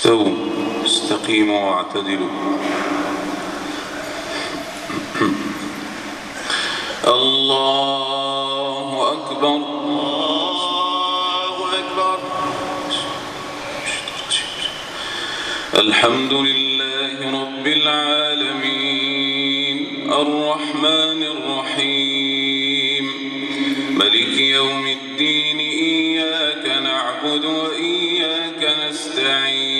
استووا استقيموا واعتدلوا. الله أكبر. الله أكبر. الحمد لله رب العالمين. الرحمن الرحيم. ملك يوم الدين. إياك نعبد وإياك نستعين.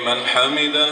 لمن حمده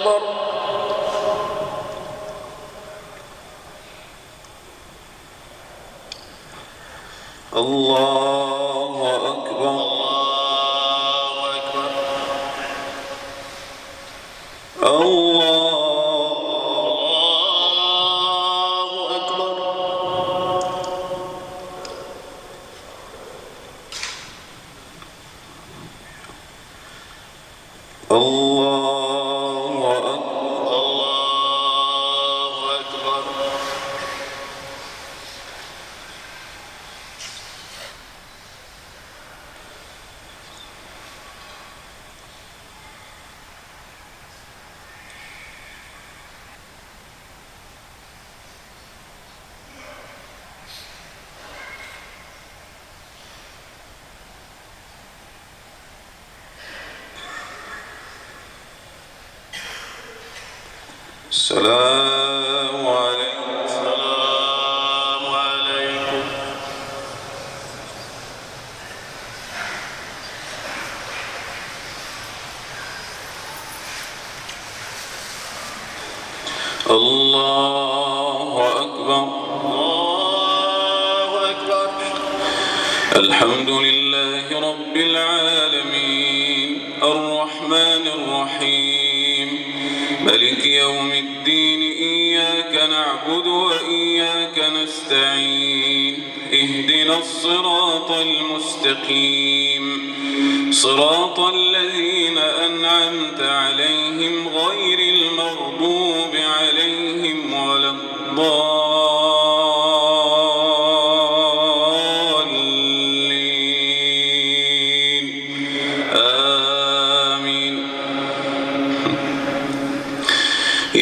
أكبر.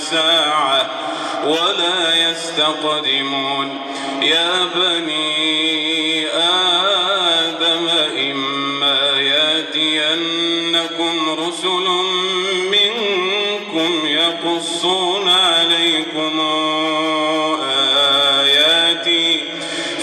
ساعة ولا يستقدمون. يا بني آدم إما ياتينكم رسل منكم يقصون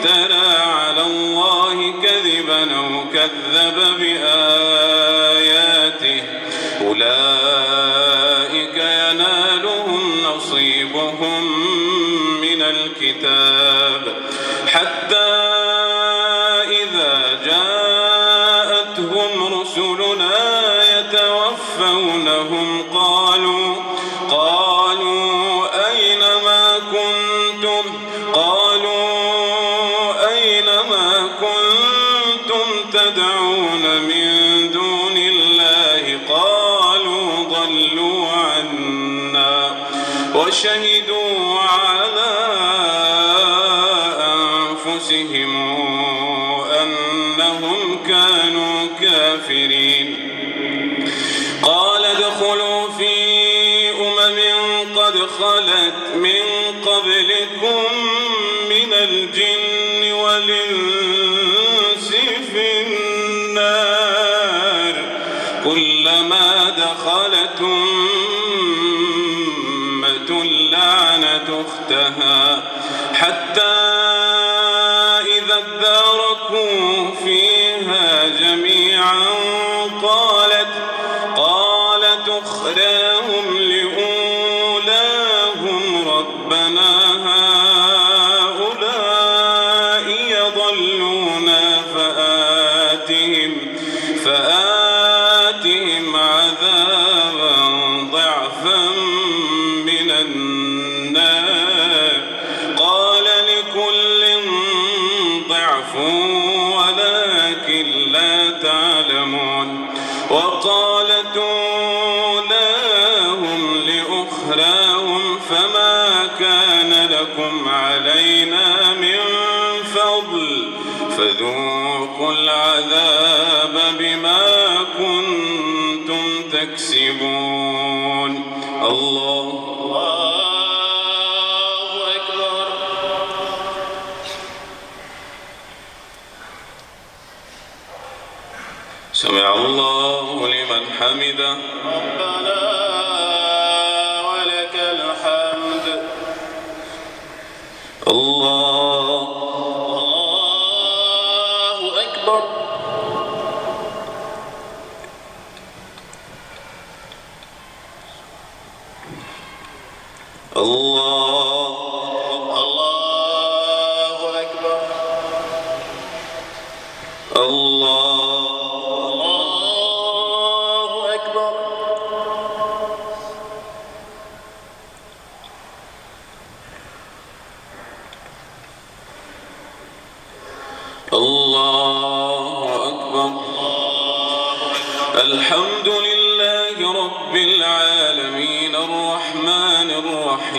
افترى على الله كذبا أو كذب بآياته. أولئك ينالهم نصيبهم من الكتاب. حتى إذا جاءتهم رسلنا يتوفونهم قالوا قالوا وشهدوا على أنفسهم أنهم كانوا كافرين. قال ادخلوا أختها حتى إذا اداركوا فيها جميعا قالت قالت أخراهم لأولاهم ربنا لكم علينا من فضل فذوقوا العذاب بما كنتم تكسبون. الله. الله أكبر. سمع الله لمن حمده.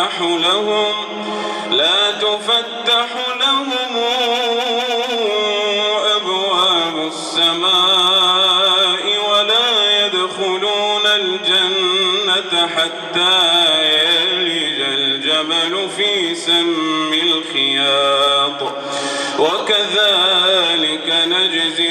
تفتح لهم لا تفتح لهم أبواب السماء ولا يدخلون الجنة حتى يلج الجبل في سم الخياط. وكذلك نجزي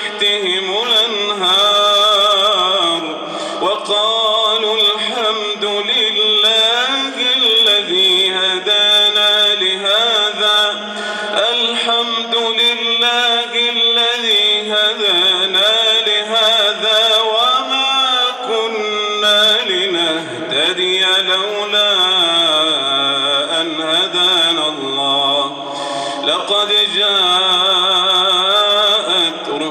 تحتهم الأنهار وقالوا الحمد لله الذي هدانا لهذا الحمد لله الذي هدانا لهذا وما كنا لنهتدي لولا أن هدانا الله. لقد جاءت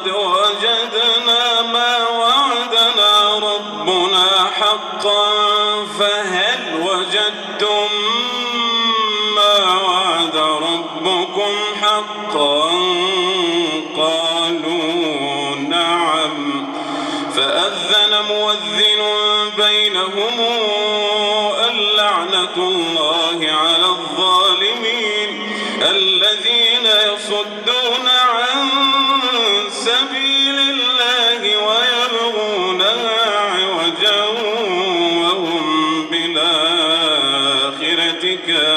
قد وجدنا ما وعدنا ربنا حقا فهل وجدتم ما وعد ربكم حقا؟ قالوا نعم. فأذن مؤذن بينهم اللعنة الله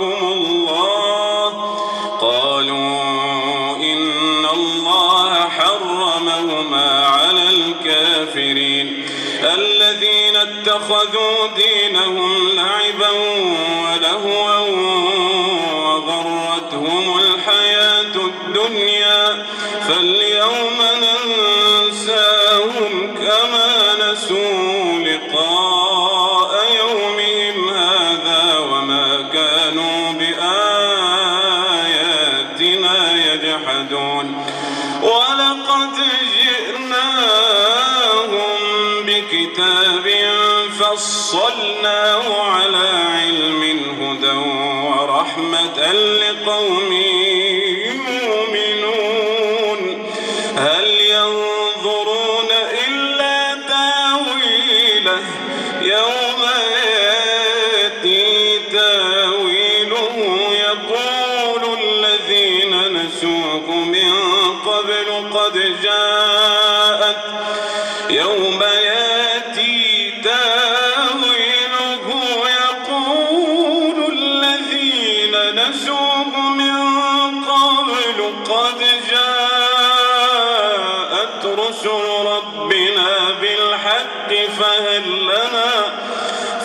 رزقكم الله. قالوا إن الله حرمهما على الكافرين. الذين اتخذوا دينهم لعبا ولهوا وغرتهم الحياة الدنيا. فاليوم ننساهم كما بكتاب فصلناه على علم هدى ورحمة لقوم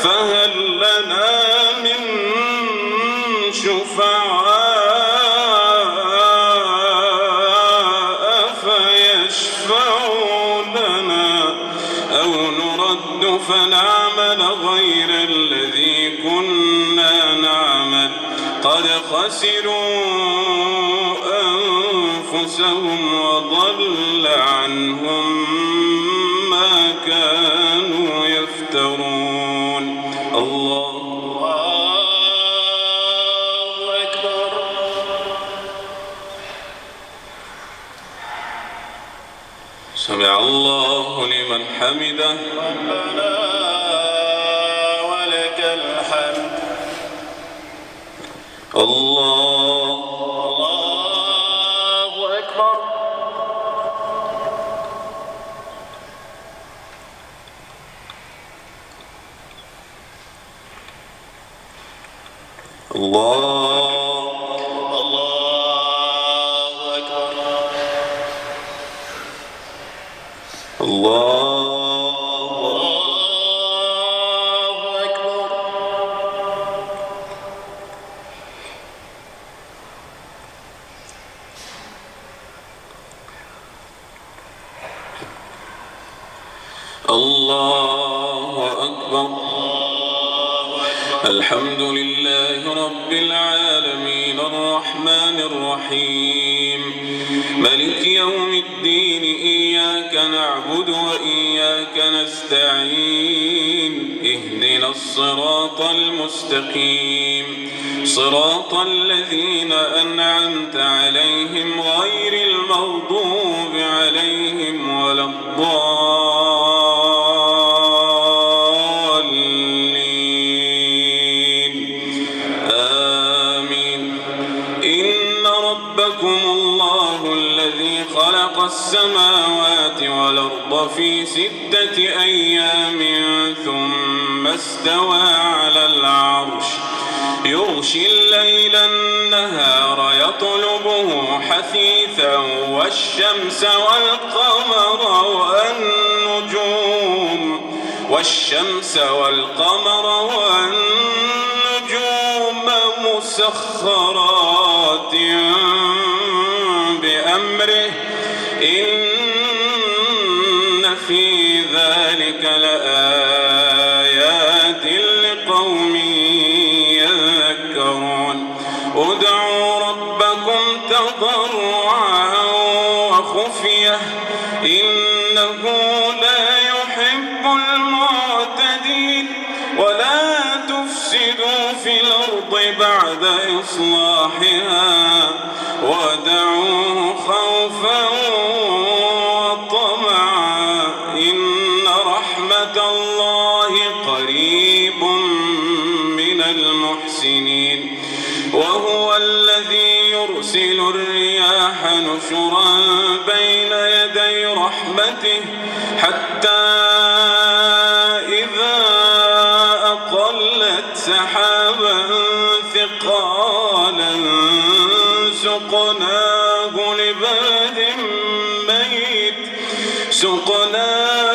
فهل لنا من شفعاء فيشفعوا لنا أو نرد فنعمل غير الذي كنا نعمل؟ قد خسروا أنفسهم حمده. ربنا ولك الحمد. الله. الله أكبر. الله. المستقيم. صراط الذين أنعمت عليهم غير المغضوب عليهم ولا الضالين. آمين. إن ربكم الله الذي خلق السماوات والأرض في ستة أيام. ثم استوى على العرش. يغشي الليل النهار يطلبه حثيثا والشمس والقمر والنجوم. والشمس والقمر والنجوم مسخرات بأمره. إن لقوم يذكرون. ادعوا ربكم تضرعا وخفية. إنه لا يحب المعتدين. ولا تفسدوا في الأرض بعد إصلاحها. ودعوه خوفا الرياح نشرا بين يدي رحمته حتى إذا أقلت سحابا ثقالا سقناه لبلد ميت سقناه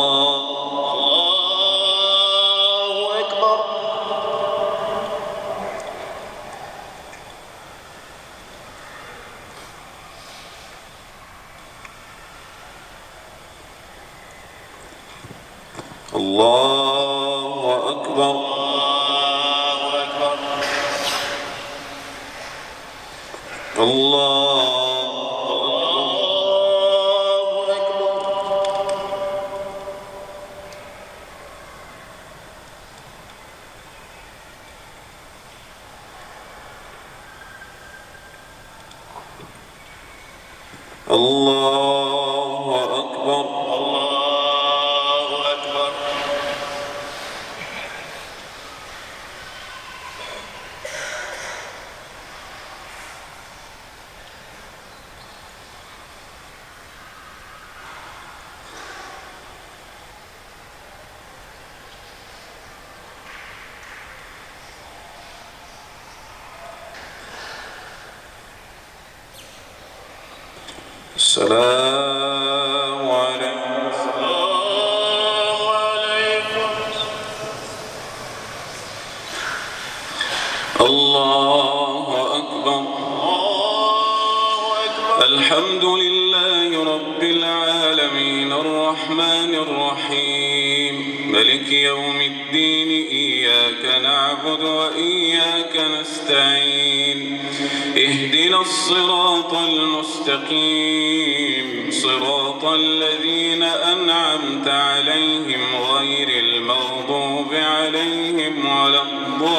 صراط الذين أنعمت عليهم غير المغضوب عليهم ولا الضالين.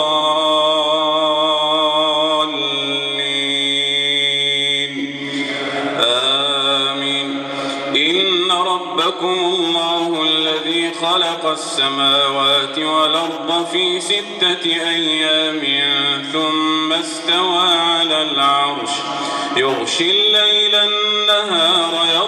آمين. إن ربكم الله الذي خلق السماوات والأرض في ستة أيام ثم استوى على العرش. يغشي الليل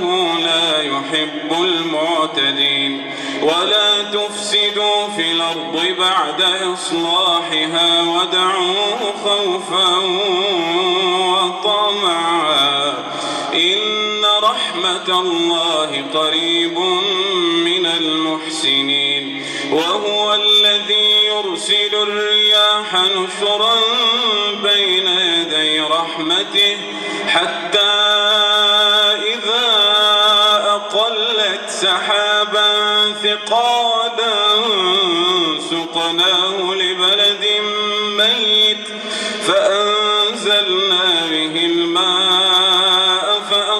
إنه لا يحب المعتدين ولا تفسدوا في الأرض بعد إصلاحها ودعوه خوفا وطمعا إن رحمة الله قريب من المحسنين وهو الذي يرسل الرياح نشرا بين يدي رحمته حتى إذا أقلت سحابا ثقالا سقناه لبلد ميت فأنزلنا به الماء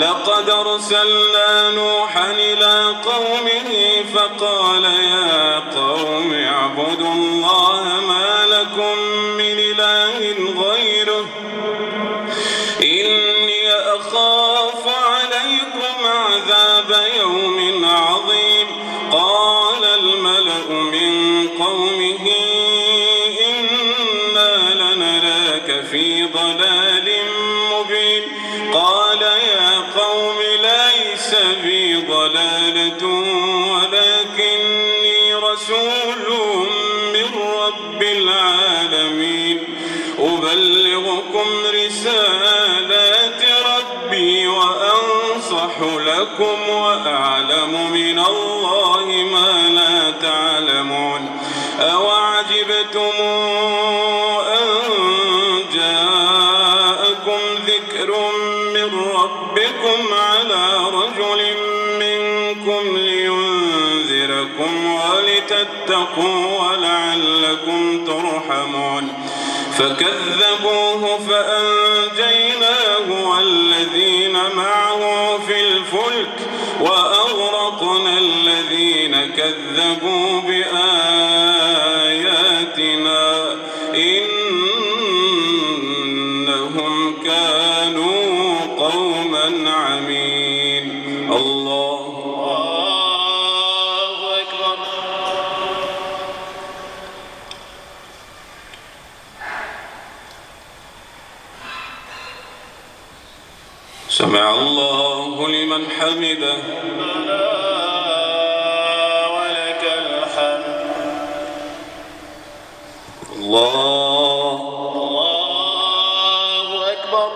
لقد أرسلنا نوحا إلى قومه فقال يا قوم اعبدوا الله وأنصح لكم وأعلم من الله ما لا تعلمون. أوعجبتم أن جاءكم ذكر من ربكم على رجل منكم لينذركم ولتتقوا ولعلكم ترحمون. فكذبوه فأنجيناه والذين معه في الفلك وأغرقنا الذين كذبوا بآياتنا سمع الله لمن حمده. ولك الحمد. الله. الله أكبر.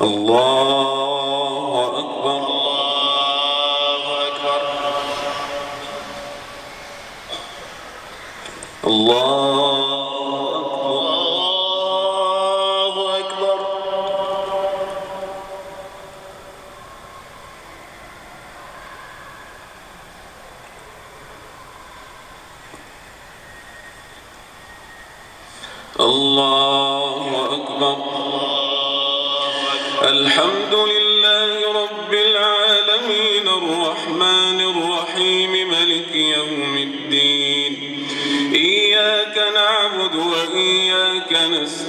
الله.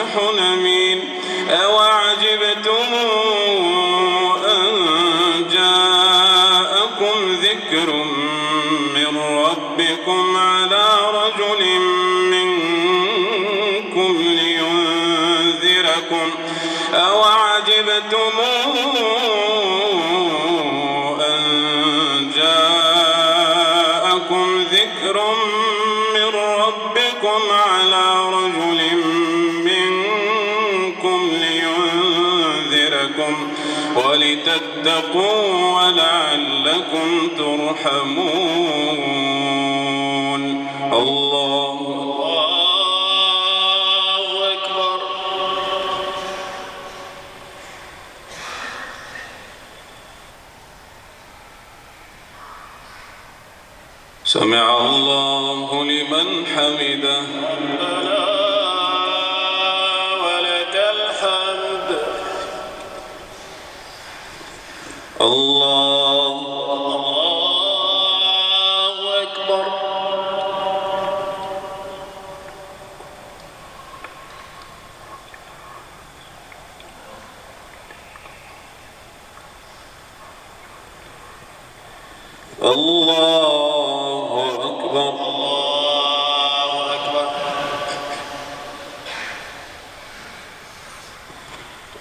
ناصح أمين. أوعجبتم أن جاءكم ذكر من ربكم على رجل منكم لينذركم. أوعجبتم أن ولتتقوا ولعلكم ترحمون.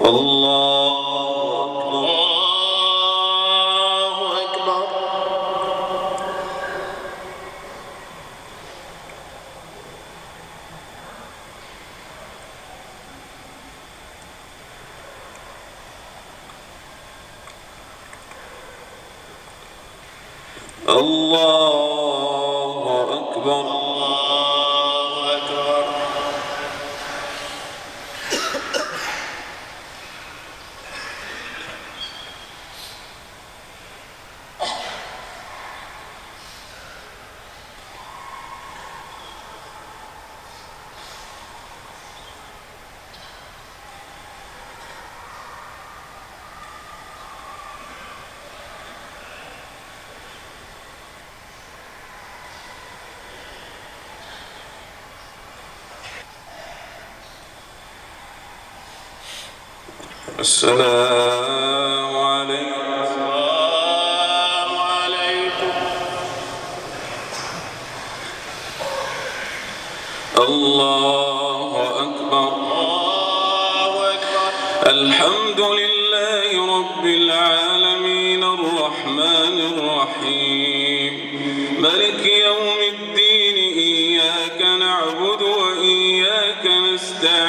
الله الله أكبر الله أكبر الله أكبر السلام عليكم. الله أكبر. الحمد لله رب العالمين الرحمن الرحيم. ملك يوم الدين إياك نعبد وإياك نستعين.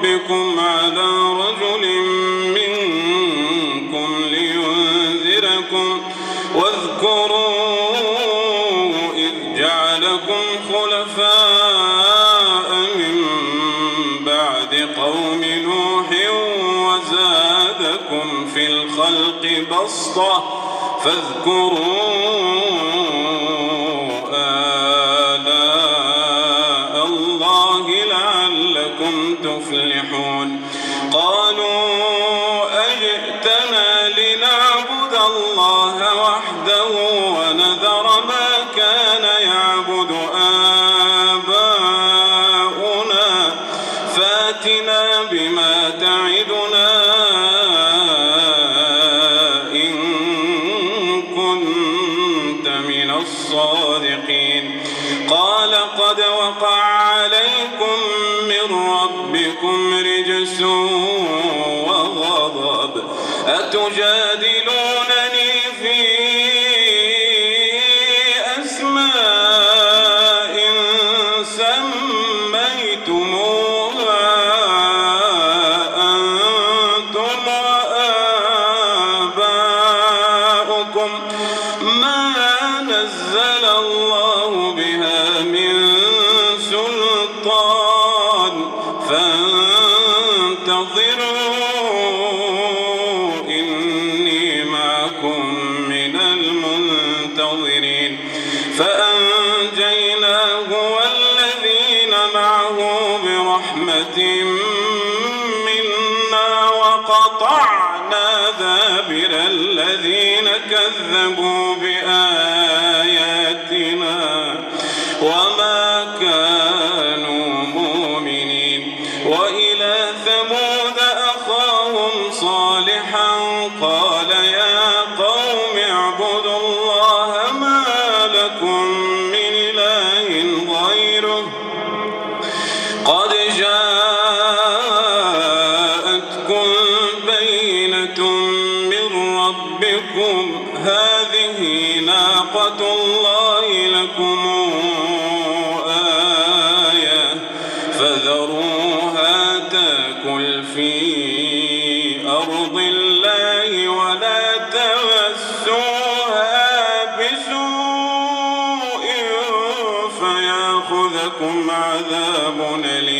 ربكم على رجل منكم لينذركم واذكروا إذ جعلكم خلفاء من بعد قوم نوح وزادكم في الخلق بسطة فاذكروا تفلحون قالوا أجئتنا لنعبد الله وحده ونذر ما كان رجس وغضب. أتجادلونني منا وقطعنا دابر الذين كذبوا بآياتنا فياخذكم عذاب أليم.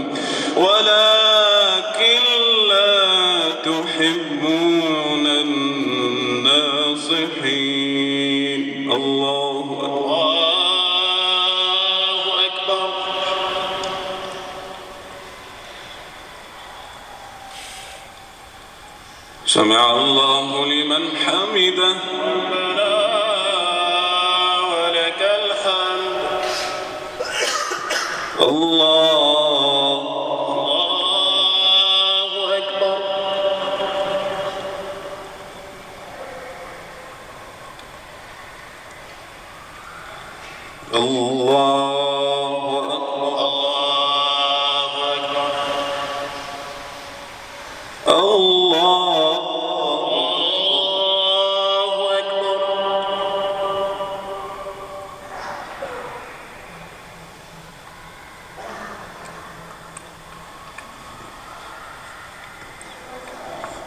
ولكن لا تحبون الناصحين. الله الله أكبر. سمع الله لمن حمده.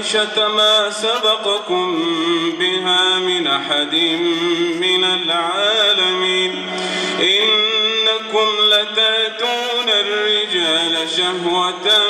الفاحشة ما سبقكم بها من أحد من العالمين. إنكم لتأتون الرجال شهوة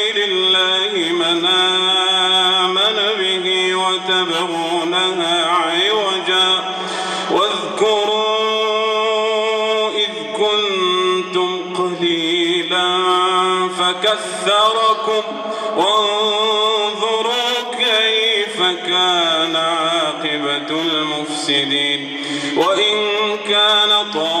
فكثركم وانظروا كيف كان عاقبة المفسدين. وإن كان طائفة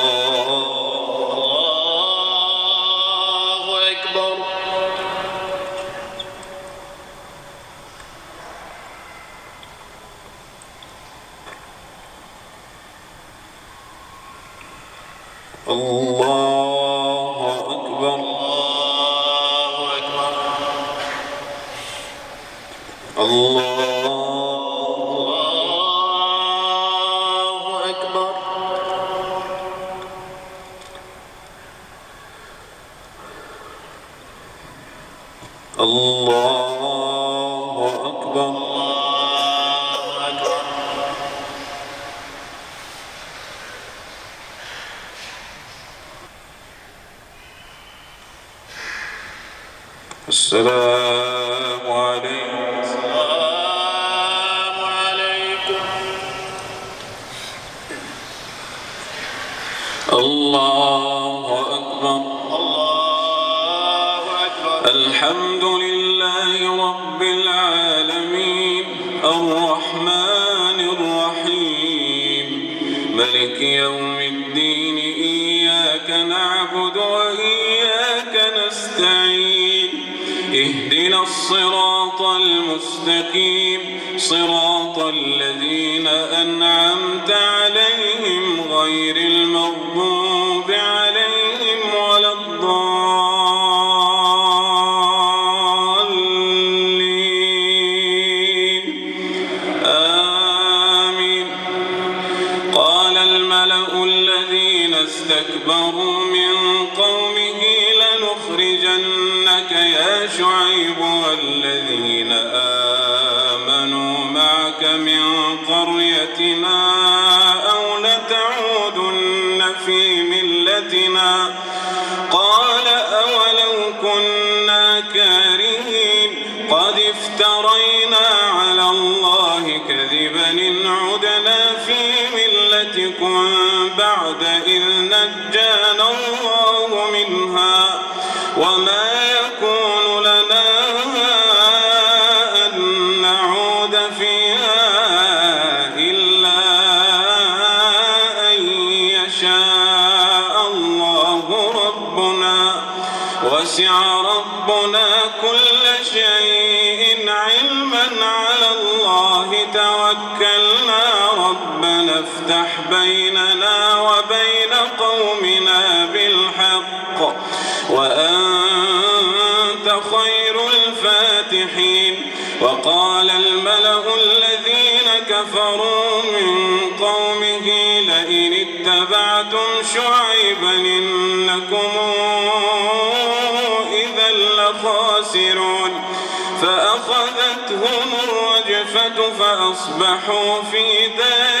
في ملتنا قال أولو كنا كارهين قد افترينا على الله كذبا عدنا في ملتكم بعد إذ نجانا الله منها وما ربنا افتح بيننا وبين قومنا بالحق وأنت خير الفاتحين وقال الملأ الذين كفروا من قومه لئن اتبعتم شعيبا إنكم إذا لخاسرون فأخذتهم الرجفة فأصبحوا في دارهم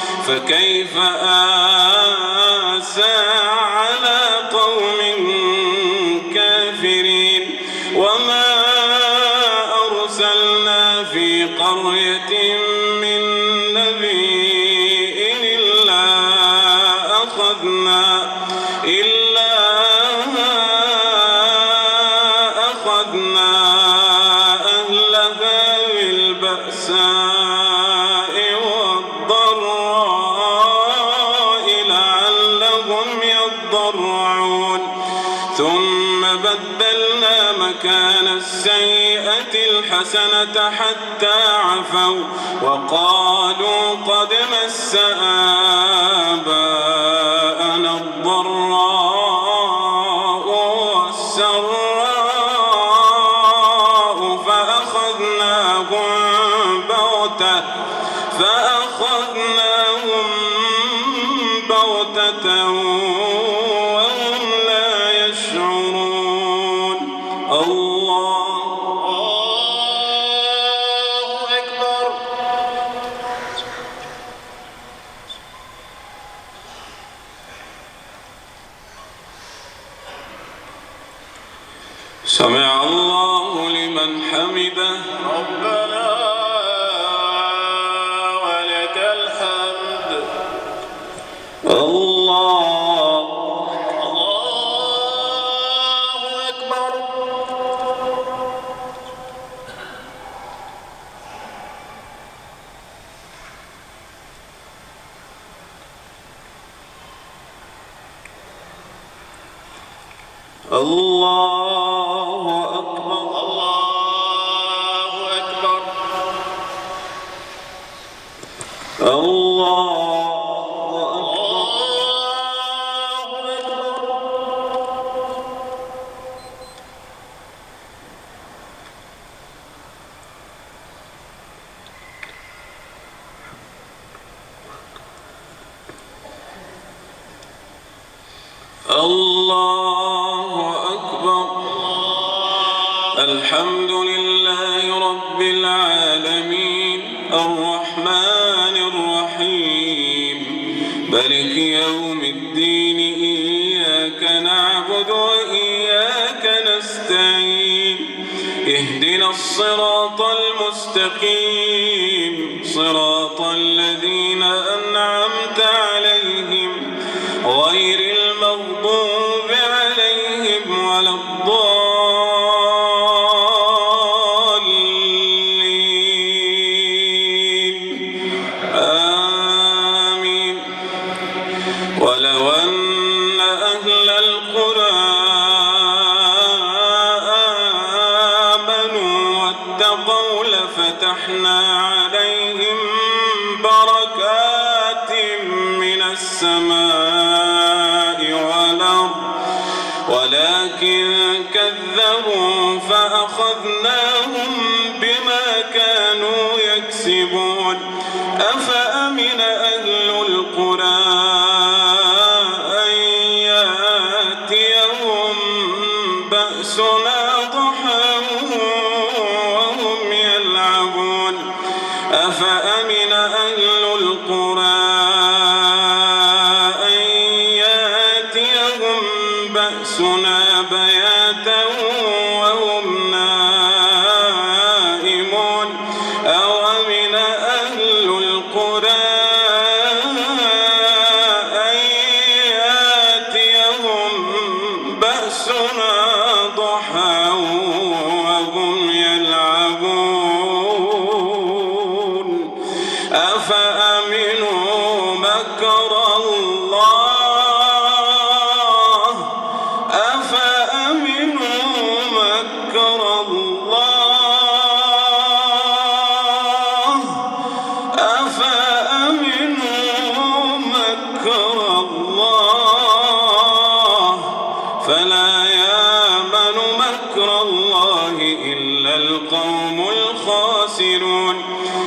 فكيف آسى على قوم كافرين وما أرسلنا في قرية مكان السيئة الحسنة حتى عفوا وقالوا قد مس آباءنا الضراء والسراء فأخذناهم بغتة فأخذناهم بغتة الله أفأمن أهل القرى أن يأتيهم وهم يلعبون؟ أفأمن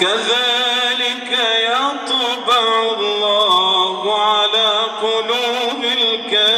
كذلك يطبع الله على قلوب الكافرين.